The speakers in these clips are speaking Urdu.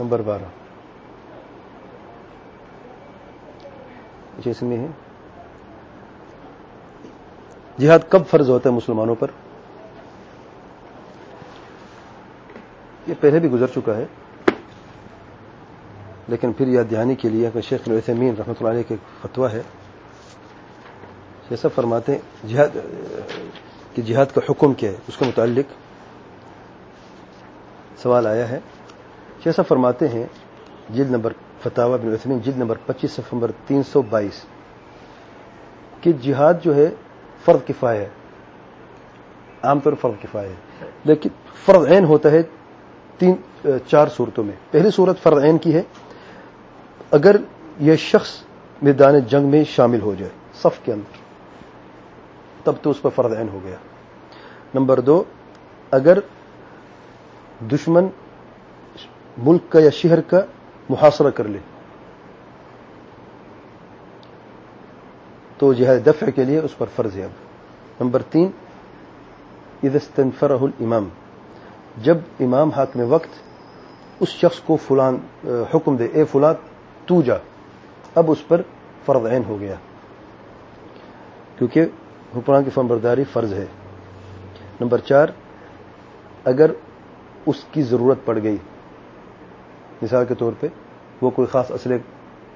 نمبر بارہ۔ اس میں ہے۔ جہاد کب فرض ہوتا ہے مسلمانوں پر؟ یہ پہلے بھی گزر چکا ہے۔ لیکن پھر یاد دہانی کے لیے شیخ العثمین رحمۃ اللہ علیہ کے فتویٰ ہے جیسا فرماتے ہیں، جہاد، کہ جہاد کا حکم کیا ہے؟ اس کے متعلق سوال آیا ہے۔ جیسا فرماتے ہیں، جلد نمبر فتح بن عثمین، جلد نمبر پچیس سفمبر تین سو بائیس۔ کہ جہاد جو ہے فرض کفایہ ہے، عام طور فرض کفایہ ہے۔ لیکن فرض عین ہوتا ہے تین، چار صورتوں میں۔ پہلی صورت فرض عین کی ہے، اگر یہ شخص میدان جنگ میں شامل ہو جائے، صف کے اندر، تب تو اس پر فرض عین ہو گیا۔ نمبر دو، اگر دشمن ملک کا یا شہر کا محاصرہ کر لے۔ تو جہاد دفع کے لیے اس پر فرض ہے۔ اب نمبر تین ادستنفرہ الامام، جب امام حاکم وقت، اس شخص کو فلان حکم دے، اے فلان، تو جا۔ اب اس پر فرض عین ہو گیا۔ کیونکہ حکمران کی فرمبرداری فرض ہے۔ نمبر چار، اگر اس کی ضرورت پڑ گئی مثال کے طور پہ وہ کوئی خاص اسلحے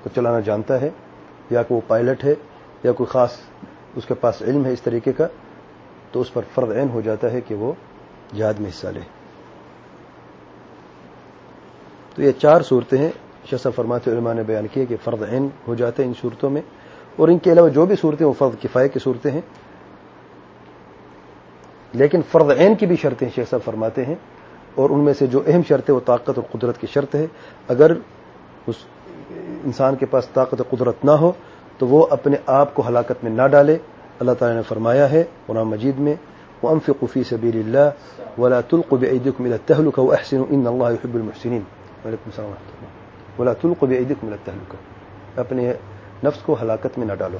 کو چلانا جانتا ہے، یا کہ وہ پائلٹ ہے، یا کوئی خاص اس کے پاس علم ہے اس طریقے کا، تو اس پر فرض عین ہو جاتا ہے کہ وہ جہاد میں حصہ لے۔ تو یہ چار صورتیں ہیں۔ شسا فرماتے علماء نے بیان کیے کہ فرض عین ہو جاتے ہیں ان صورتوں میں۔ اور ان کے علاوہ جو بھی صورتیں وہ فرض کفایہ کی صورتیں ہیں۔ لیکن فرض عین کی بھی شرطیں شیخ صاحب فرماتے ہیں۔ اور ان میں سے جو اہم شرط ہے وہ طاقت اور قدرت کی شرط ہے۔ اگر اس انسان کے پاس طاقت اور قدرت نہ ہو، تو وہ اپنے آپ کو ہلاکت میں نہ ڈالے۔ اللہ تعالی نے فرمایا ہے قرآن مجید میں وہ امف قفی سبیر اللہ ولا تلقب عیدک مل تہلک و احسن ان اللہ حب المحسنین وعلیکم السلام ورحمۃ اللہ۔ ولا تلقب عیدک تہلک اپنے نفس کو ہلاکت میں نہ ڈالو۔